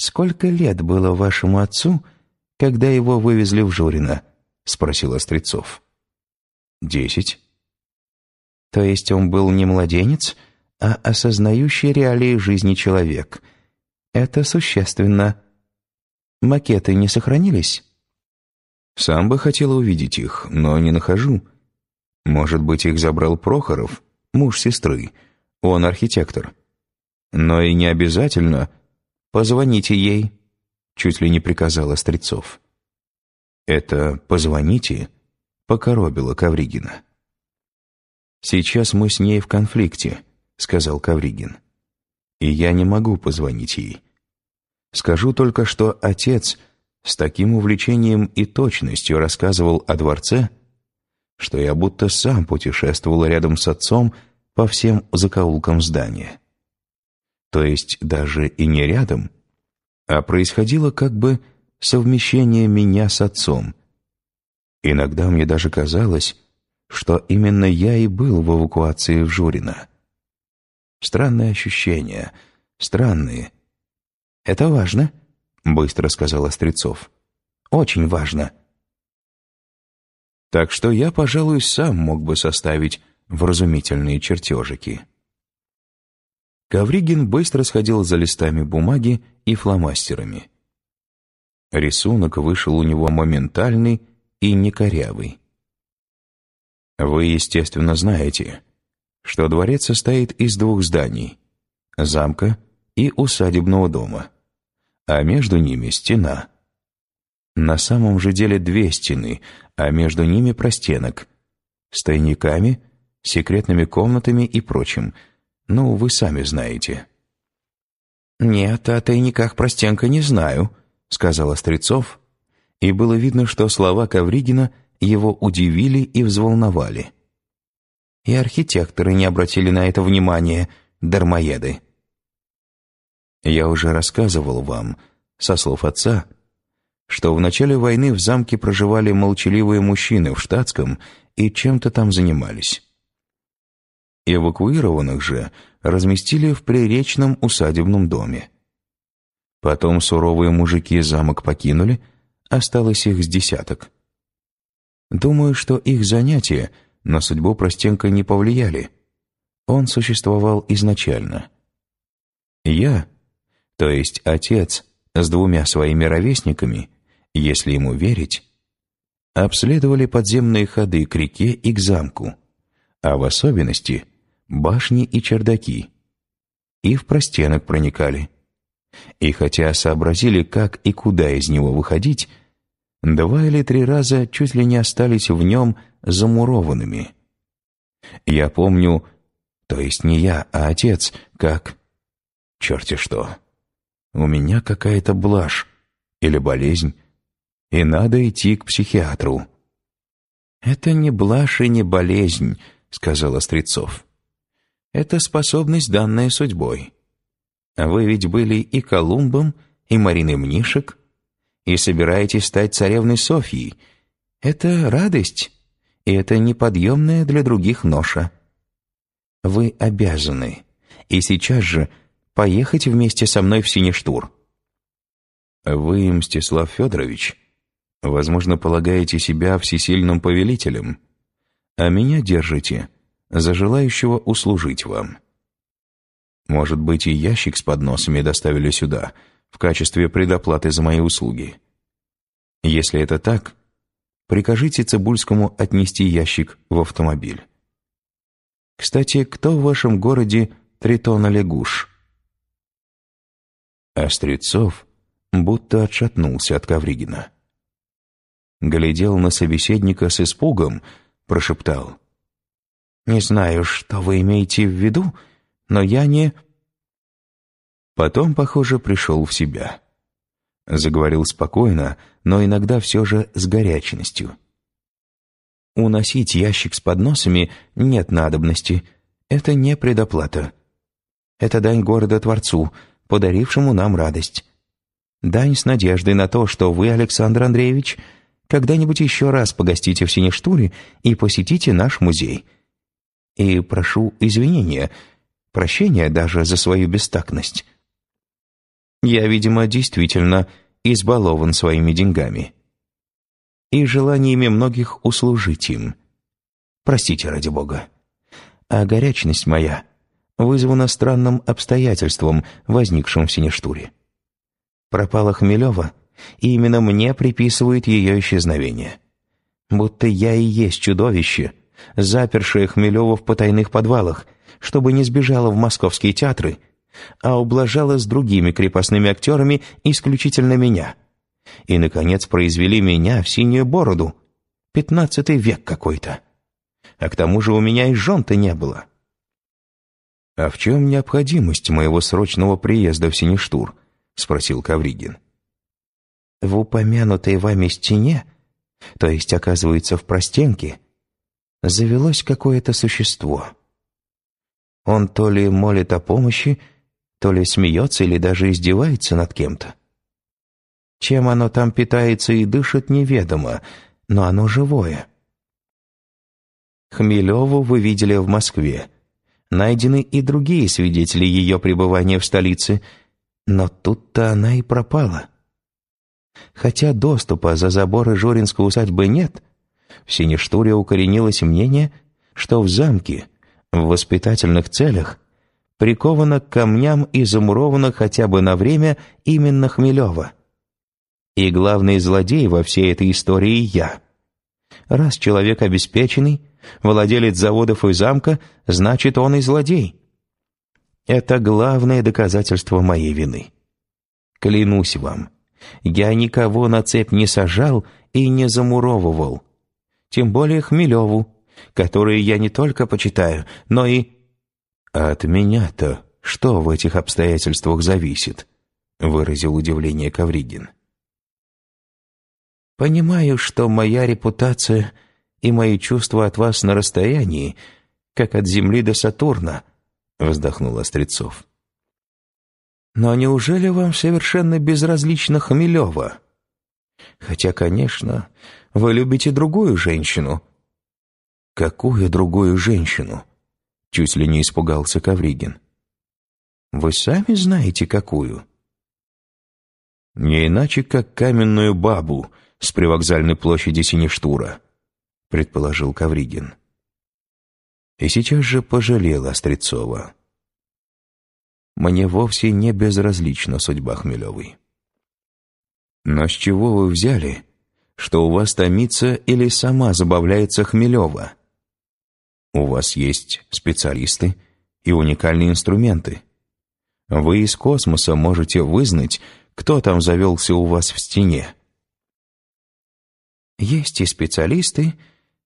«Сколько лет было вашему отцу, когда его вывезли в Журино?» — спросил Острецов. «Десять». «То есть он был не младенец, а осознающий реалии жизни человек. Это существенно. Макеты не сохранились?» «Сам бы хотел увидеть их, но не нахожу. Может быть, их забрал Прохоров, муж сестры. Он архитектор. Но и не обязательно...» «Позвоните ей», — чуть ли не приказал Острецов. «Это «позвоните» покоробило Ковригина. «Сейчас мы с ней в конфликте», — сказал Ковригин. «И я не могу позвонить ей. Скажу только, что отец с таким увлечением и точностью рассказывал о дворце, что я будто сам путешествовал рядом с отцом по всем закоулкам здания то есть даже и не рядом, а происходило как бы совмещение меня с отцом. Иногда мне даже казалось, что именно я и был в эвакуации в Журино. Странные ощущения, странные. «Это важно», — быстро сказал Острецов. «Очень важно». Так что я, пожалуй, сам мог бы составить вразумительные чертежики. Ковригин быстро сходил за листами бумаги и фломастерами. Рисунок вышел у него моментальный и некорявый. Вы, естественно, знаете, что дворец состоит из двух зданий — замка и усадебного дома, а между ними стена. На самом же деле две стены, а между ними простенок, с тайниками, секретными комнатами и прочим — ну, вы сами знаете». «Нет, о тайниках Простенко не знаю», — сказал Острецов, и было видно, что слова Ковригина его удивили и взволновали. И архитекторы не обратили на это внимания, дармоеды. Я уже рассказывал вам, со слов отца, что в начале войны в замке проживали молчаливые мужчины в штатском и чем-то там занимались. Эвакуированных же разместили в приречном усадебном доме. Потом суровые мужики замок покинули, осталось их с десяток. Думаю, что их занятия на судьбу Простенко не повлияли. Он существовал изначально. Я, то есть отец, с двумя своими ровесниками, если ему верить, обследовали подземные ходы к реке и к замку, а в особенности башни и чердаки. И в простенок проникали. И хотя сообразили, как и куда из него выходить, два или три раза чуть ли не остались в нем замурованными. Я помню, то есть не я, а отец, как... Черти что. У меня какая-то блажь или болезнь, и надо идти к психиатру. «Это не блажь и не болезнь», — сказал Острецов. Это способность, данная судьбой. Вы ведь были и Колумбом, и Мариной Мнишек, и собираетесь стать царевной Софьей. Это радость, и это неподъемная для других ноша. Вы обязаны, и сейчас же, поехать вместе со мной в Сиништур. Вы, Мстислав Федорович, возможно, полагаете себя всесильным повелителем, а меня держите — за желающего услужить вам. Может быть, и ящик с подносами доставили сюда в качестве предоплаты за мои услуги. Если это так, прикажите Цибульскому отнести ящик в автомобиль. Кстати, кто в вашем городе Тритона Лягуш? Острецов будто отшатнулся от Ковригина. Глядел на собеседника с испугом, прошептал. Не знаю, что вы имеете в виду, но я не...» Потом, похоже, пришел в себя. Заговорил спокойно, но иногда все же с горячностью. «Уносить ящик с подносами нет надобности. Это не предоплата. Это дань города-творцу, подарившему нам радость. Дань с надеждой на то, что вы, Александр Андреевич, когда-нибудь еще раз погостите в Синештуре и посетите наш музей» и прошу извинения, прощения даже за свою бестактность. Я, видимо, действительно избалован своими деньгами и желаниями многих услужить им. Простите, ради Бога. А горячность моя вызвана странным обстоятельством, возникшим в Синештуре. Пропала Хмелева, и именно мне приписывают ее исчезновение. Будто я и есть чудовище, запершее Хмелева в потайных подвалах, чтобы не сбежала в московские театры, а ублажала с другими крепостными актерами исключительно меня. И, наконец, произвели меня в синюю бороду. Пятнадцатый век какой-то. А к тому же у меня и жен-то не было. «А в чем необходимость моего срочного приезда в Сиништур?» — спросил Кавригин. «В упомянутой вами стене, то есть, оказывается, в простенке, завелось какое-то существо. Он то ли молит о помощи, то ли смеется или даже издевается над кем-то. Чем оно там питается и дышит, неведомо, но оно живое. Хмелеву вы видели в Москве. Найдены и другие свидетели ее пребывания в столице, но тут-то она и пропала. Хотя доступа за заборы Жоринской усадьбы нет, в Синештуре укоренилось мнение, что в замке, в воспитательных целях, приковано к камням и замуровано хотя бы на время именно Хмелева. И главный злодей во всей этой истории я. Раз человек обеспеченный, владелец заводов и замка, значит, он и злодей. Это главное доказательство моей вины. Клянусь вам, я никого на цепь не сажал и не замуровывал. Тем более Хмелеву, которую я не только почитаю, но и... «А от меня-то что в этих обстоятельствах зависит?» — выразил удивление Кавригин. «Понимаю, что моя репутация и мои чувства от вас на расстоянии, как от Земли до Сатурна», — вздохнул Острецов. «Но неужели вам совершенно безразлично Хмелева? Хотя, конечно, вы любите другую женщину». «Какую другую женщину?» — чуть ли не испугался Кавригин. «Вы сами знаете, какую?» «Не иначе, как каменную бабу с привокзальной площади Сиништура», предположил Кавригин. И сейчас же пожалел Острецова. Мне вовсе не безразлична судьба Хмелевой. Но с чего вы взяли, что у вас томится или сама забавляется Хмелева? У вас есть специалисты и уникальные инструменты. Вы из космоса можете вызнать, кто там завелся у вас в стене. Есть и специалисты,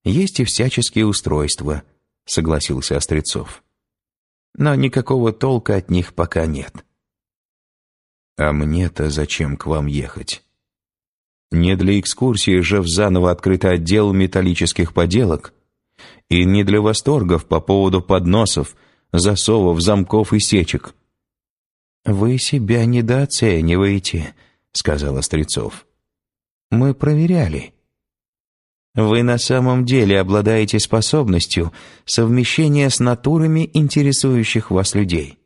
есть и всяческие устройства», — согласился Острецов. «Но никакого толка от них пока нет». «А мне-то зачем к вам ехать? Не для экскурсии же в заново открытый отдел металлических поделок и не для восторгов по поводу подносов, засовов, замков и сечек». «Вы себя недооцениваете», — сказал Острецов. «Мы проверяли. Вы на самом деле обладаете способностью совмещения с натурами интересующих вас людей,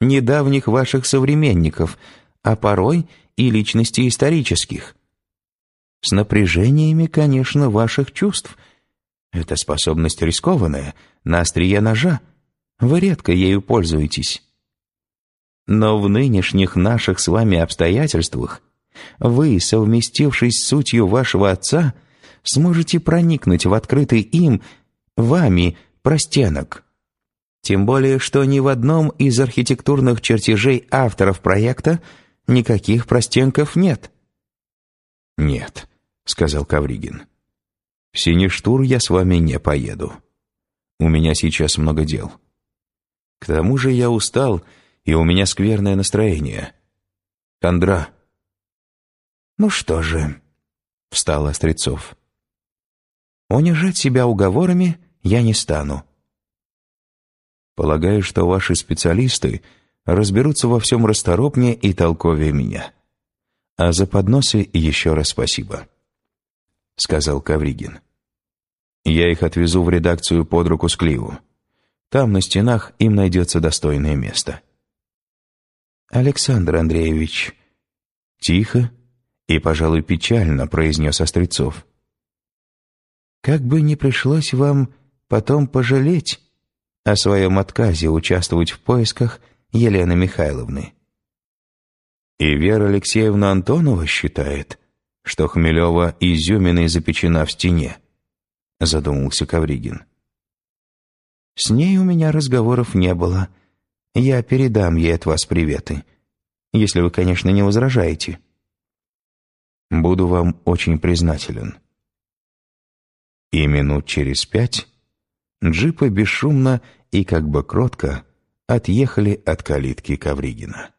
недавних ваших современников, а порой и личностей исторических. С напряжениями, конечно, ваших чувств. Это способность рискованная, на острие ножа. Вы редко ею пользуетесь. Но в нынешних наших с вами обстоятельствах вы, совместившись с сутью вашего отца, — сможете проникнуть в открытый им, вами, простенок. Тем более, что ни в одном из архитектурных чертежей авторов проекта никаких простенков нет. «Нет», — сказал Кавригин. «В Сиништур я с вами не поеду. У меня сейчас много дел. К тому же я устал, и у меня скверное настроение. Кондра». «Ну что же», — встал Острецов. Унижать себя уговорами я не стану. Полагаю, что ваши специалисты разберутся во всем расторопнее и толковее меня. А за подносы еще раз спасибо», — сказал Кавригин. «Я их отвезу в редакцию под руку с Кливу. Там на стенах им найдется достойное место». Александр Андреевич». Тихо и, пожалуй, печально произнес Острецов. «Как бы не пришлось вам потом пожалеть о своем отказе участвовать в поисках Елены Михайловны». И Вера Алексеевна Антонова считает, что Хмелева изюминой запечена в стене, задумался Ковригин. С ней у меня разговоров не было. Я передам ей от вас приветы, если вы, конечно, не возражаете. Буду вам очень признателен. И минут через пять джипы бесшумно и как бы кротко отъехали от калитки Ковригина.